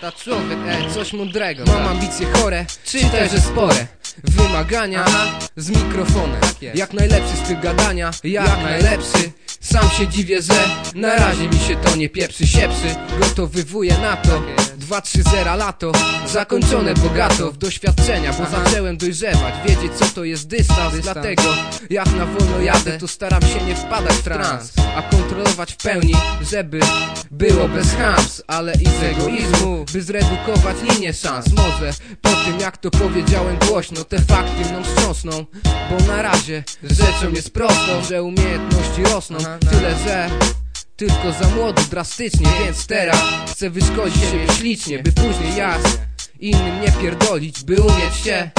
Ta człowiek, e, coś mądrego Mam ambicje chore, czy też spore. Wymagania z mikrofonem. Jak najlepszy styl gadania Jak najlepszy Sam się dziwię, że na razie mi się to nie pieprzy sieprzy. Gotowywuję na to 2-3-0 lato. Zakończone bogato w doświadczenia Bo zacząłem dojrzewać, wiedzieć co to jest dystans. Dlatego jak na wolno jadę. To staram się nie wpadać w trans. A kontrolować w pełni, żeby było bez hams. Ale i z egoizmu, by zredukować linię szans. Może po tym jak to powiedziałem głośno Te fakty mną wstrząsną. Bo na razie rzeczą jest prostą Że umiejętności rosną Tyle, że tylko za młodo, drastycznie, więc teraz Chcę wyszkolić siebie ślicznie, by później jasne Innym nie pierdolić, by umieć się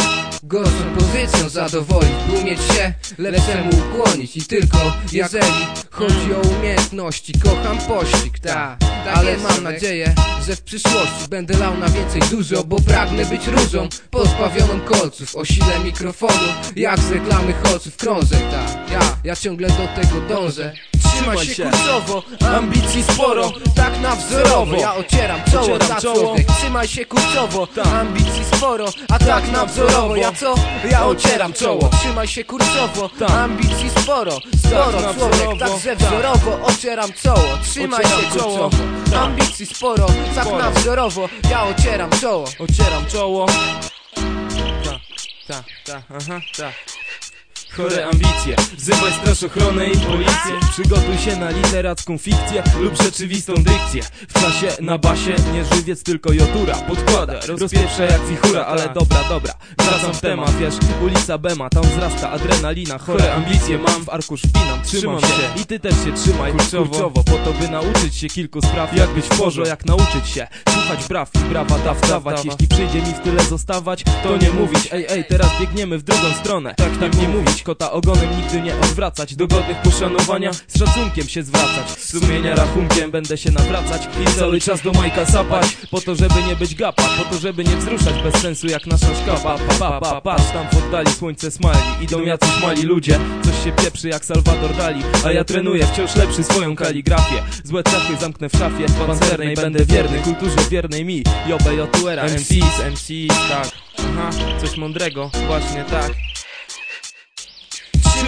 Gorszą pozycją zadowolić, umieć się lepszemu ukłonić. I tylko jeżeli chodzi o umiejętności Kocham pościg, tak Ale mam nadzieję, że w przyszłości będę lał na więcej dużo Bo pragnę być różą pozbawioną kolców O sile mikrofonu, jak z reklamy holców krążek, tak Ja, ja ciągle do tego dążę Trzymaj się kursowo, ambicji sporo, tak na wzorowo. Ja ocieram czoło, Ocieram czoło. Trzymaj się kursowo, ambicji sporo, a tak na wzorowo. Ja co? Ja ocieram czoło. Trzymaj się kursowo, Tak. ambicji sporo. Sporo człowiek, także Tak. wzorowo ocieram czoło. Trzymaj się czoło. Tak. ambicji sporo, tak na wzorowo. Ja ocieram czoło. Ocieram czoło. Ta, ta, ta, aha, ta Chore ambicje, wzywaj straż ochronę i policję. Przygotuj się na literacką fikcję lub rzeczywistą dykcję. W czasie na basie nie żywiec, tylko jotura. Podkłada, rozpieprza jak wichura, ale dobra, dobra. Wracam w temat, wiesz, ulica Bema Tam wzrasta adrenalina, chore ambicje mam W arkusz wpinam, trzymam się. I ty też się trzymaj, kurczowo. Po to by nauczyć się kilku spraw. Jak być w porze, jak nauczyć się? Słuchać braw i brawa daw dawać. Jeśli przyjdzie mi w tyle zostawać, to nie mówić. Ej, ej, teraz biegniemy w drugą stronę. Tak, tak nie mówić, kota ogonem nigdy nie odwracać Do godnych poszanowania, z szacunkiem się zwracać. Sumienia rachunkiem będę się nawracać I cały czas do Majka sapać Po to, żeby nie być gapa, po to, żeby nie wzruszać Bez sensu jak nasza szkapa. Pa, pa, pa, patrz, tam w oddali słońce smali Idą jacyś mali ludzie, coś się pieprzy jak Salvador Dali A ja trenuję wciąż lepszy swoją kaligrafię. Złe cechy zamknę w szafie pancernej Będę wierny kulturze wiernej mi. Jobę Jotuera, MCs, MCs, tak. Aha, coś mądrego, właśnie tak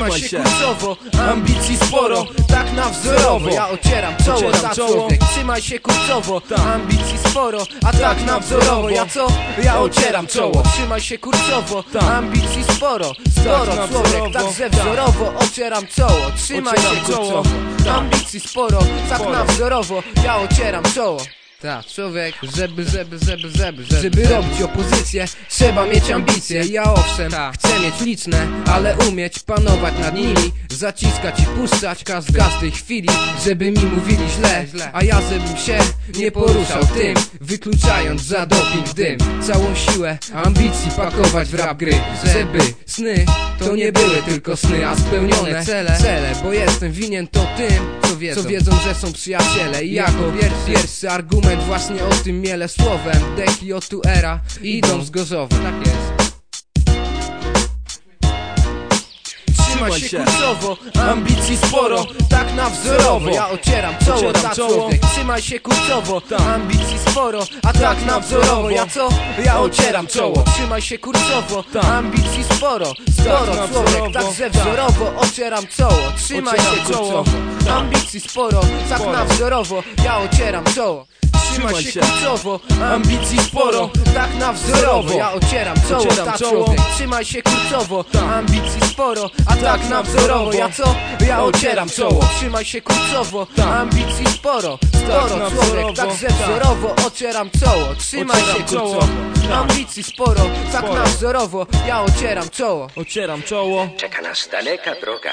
Trzymaj się kursowo, ambicji sporo, tak na wzorowo. Ja ocieram czoło, czoło. człowiek. Trzymaj się kursowo, Tak. ambicji sporo, a tak na wzorowo. Ja co? Ja ocieram czoło. Trzymaj się kursowo, Tak. ambicji sporo. Sporo człowiek, także Tak. wzorowo. Ocieram czoło. Trzymaj się kursowo, Tak. ambicji sporo, tak na wzorowo. Ja ocieram czoło tak, człowiek, żeby, żeby, żeby, żeby, żeby. Żeby robić opozycję, trzeba mieć ambicje. Ja owszem, chcę mieć liczne, ale umieć panować nad nimi. Zaciskać i puszczać kas w każdej chwili Żeby mi mówili źle, a ja żebym się nie poruszał tym Wykluczając za doping dym. Całą siłę ambicji pakować w rap gry. Żeby sny to nie były tylko sny, a spełnione cele, cele Bo jestem winien to tym, co wiedzą, co wiedzą że są przyjaciele. I jako pierwszy, argument właśnie o tym miele słowem. Deki o tu era idą. z Gorzowem Tak jest Trzymaj się kursowo, ambicji sporo, tak na wzorowo. Ja ocieram czoło, ta człowiek. Trzymaj się kursowo, Tak. ambicji sporo, a tak na wzorowo. Ja co? Ja ocieram czoło. Trzymaj się kursowo, Tak. ambicji sporo. Sporo człowiek, także Tak. wzorowo. Ocieram czoło. Trzymaj się Tak. ambicji sporo, tak na wzorowo. Ja ocieram czoło Trzymaj się kursowo, ambicji sporo, tak na wzorowo. Ja ocieram czoło, Ocieram ta czoło. człowiek Trzymaj się kurcowo, Tak. ambicji sporo, a tak na wzorowo Ja co? Ja ocieram czoło Trzymaj się kurcowo, Tak. ambicji sporo Sporo na człowiek, wzorowo. także Tak. wzorowo ocieram czoło Trzymaj się Tak. ambicji sporo, tak na wzorowo Ja ocieram czoło Ocieram czoło Czeka nas daleka droga.